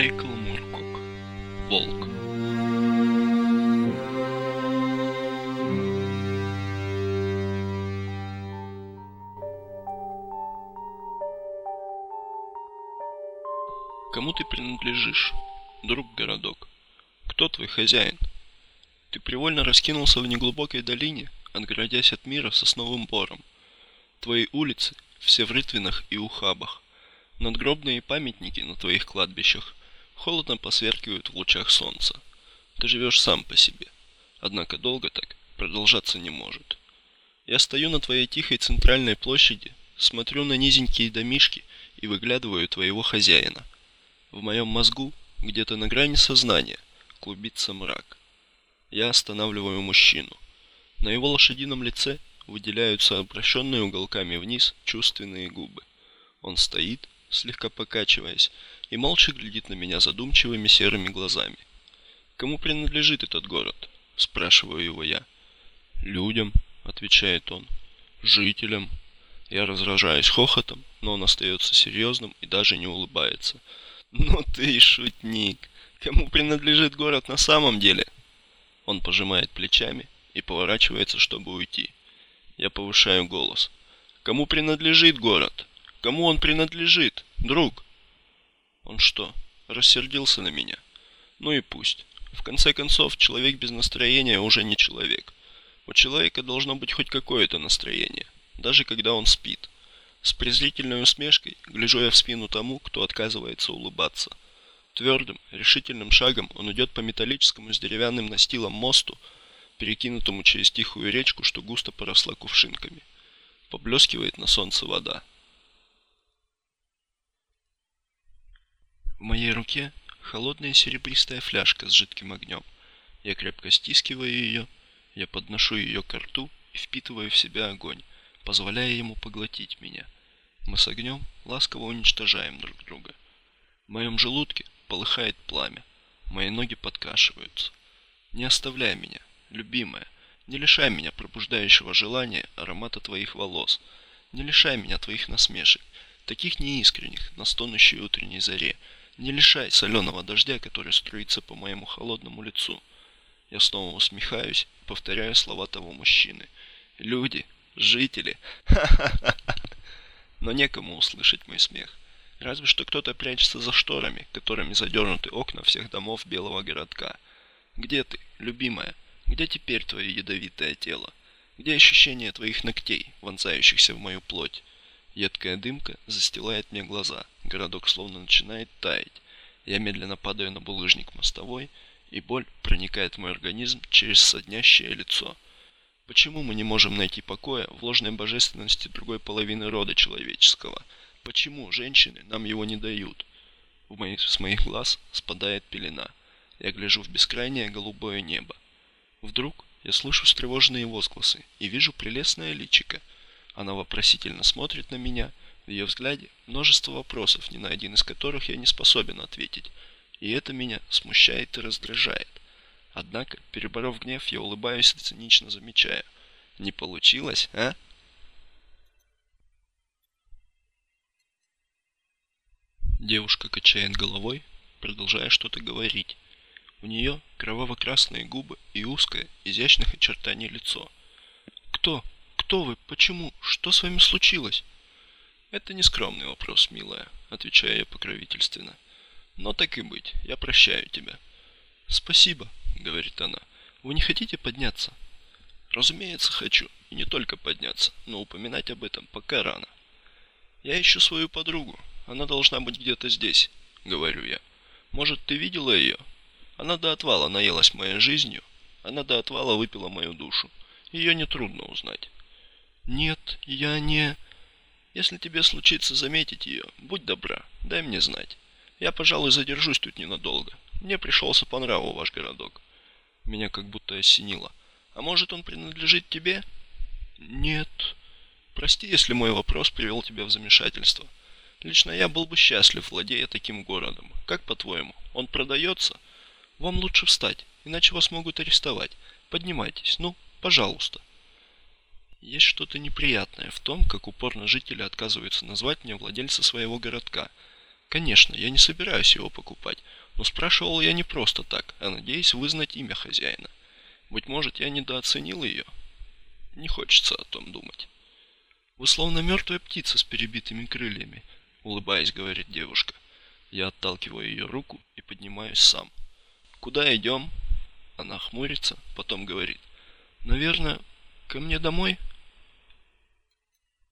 Майкл Муркок. Волк. Кому ты принадлежишь, друг городок? Кто твой хозяин? Ты привольно раскинулся в неглубокой долине, отгородясь от мира сосновым бором. Твои улицы все в рытвинах и ухабах. Надгробные памятники на твоих кладбищах холодно посверкивают в лучах солнца. Ты живешь сам по себе. Однако долго так продолжаться не может. Я стою на твоей тихой центральной площади, смотрю на низенькие домишки и выглядываю твоего хозяина. В моем мозгу, где-то на грани сознания, клубится мрак. Я останавливаю мужчину. На его лошадином лице выделяются обращенные уголками вниз чувственные губы. Он стоит, слегка покачиваясь, и молча глядит на меня задумчивыми серыми глазами. «Кому принадлежит этот город?» – спрашиваю его я. «Людям», – отвечает он. «Жителям». Я разражаюсь хохотом, но он остается серьезным и даже не улыбается. «Ну ты шутник! Кому принадлежит город на самом деле?» Он пожимает плечами и поворачивается, чтобы уйти. Я повышаю голос. «Кому принадлежит город?» Кому он принадлежит, друг? Он что, рассердился на меня? Ну и пусть. В конце концов, человек без настроения уже не человек. У человека должно быть хоть какое-то настроение, даже когда он спит. С презрительной усмешкой гляжу я в спину тому, кто отказывается улыбаться. Твердым, решительным шагом он идет по металлическому с деревянным настилом мосту, перекинутому через тихую речку, что густо поросла кувшинками. Поблескивает на солнце вода. В моей руке холодная серебристая фляжка с жидким огнем. Я крепко стискиваю ее, я подношу ее к рту и впитываю в себя огонь, позволяя ему поглотить меня. Мы с огнем ласково уничтожаем друг друга. В моем желудке полыхает пламя, мои ноги подкашиваются. Не оставляй меня, любимая, не лишай меня пробуждающего желания аромата твоих волос, не лишай меня твоих насмешек, таких неискренних на стонущей утренней заре, не лишай соленого дождя, который струится по моему холодному лицу. Я снова усмехаюсь и повторяю слова того мужчины. Люди, жители, ха-ха-ха. Но некому услышать мой смех. Разве что кто-то прячется за шторами, которыми задернуты окна всех домов белого городка. Где ты, любимая? Где теперь твое ядовитое тело? Где ощущение твоих ногтей, вонзающихся в мою плоть? Едкая дымка застилает мне глаза. Городок словно начинает таять. Я медленно падаю на булыжник мостовой, и боль проникает в мой организм через соднящее лицо. Почему мы не можем найти покоя в ложной божественности другой половины рода человеческого? Почему женщины нам его не дают? В мои, с моих глаз спадает пелена. Я гляжу в бескрайнее голубое небо. Вдруг я слышу встревоженные возгласы и вижу прелестное личико – она вопросительно смотрит на меня. В ее взгляде множество вопросов, ни на один из которых я не способен ответить. И это меня смущает и раздражает. Однако, переборов гнев, я улыбаюсь и цинично замечаю. Не получилось, а? Девушка качает головой, продолжая что-то говорить. У нее кроваво-красные губы и узкое, изящных очертаний лицо. «Кто? Кто вы? Почему? Что с вами случилось?» «Это не скромный вопрос, милая», — отвечаю я покровительственно. «Но так и быть, я прощаю тебя». «Спасибо», — говорит она. «Вы не хотите подняться?» «Разумеется, хочу. И не только подняться, но упоминать об этом пока рано». «Я ищу свою подругу. Она должна быть где-то здесь», — говорю я. «Может, ты видела ее? Она до отвала наелась моей жизнью. Она до отвала выпила мою душу. Ее нетрудно узнать». «Нет, я не...» «Если тебе случится заметить ее, будь добра, дай мне знать. Я, пожалуй, задержусь тут ненадолго. Мне пришелся по нраву ваш городок». Меня как будто осенило. «А может, он принадлежит тебе?» «Нет». «Прости, если мой вопрос привел тебя в замешательство. Лично я был бы счастлив, владея таким городом. Как по-твоему, он продается?» «Вам лучше встать, иначе вас могут арестовать. Поднимайтесь, ну, пожалуйста». Есть что-то неприятное в том, как упорно жители отказываются назвать мне владельца своего городка. Конечно, я не собираюсь его покупать, но спрашивал я не просто так, а надеясь вызнать имя хозяина. Быть может, я недооценил ее? Не хочется о том думать. Вы словно мертвая птица с перебитыми крыльями, улыбаясь, говорит девушка. Я отталкиваю ее руку и поднимаюсь сам. Куда идем? Она хмурится, потом говорит. Наверное, ко мне домой?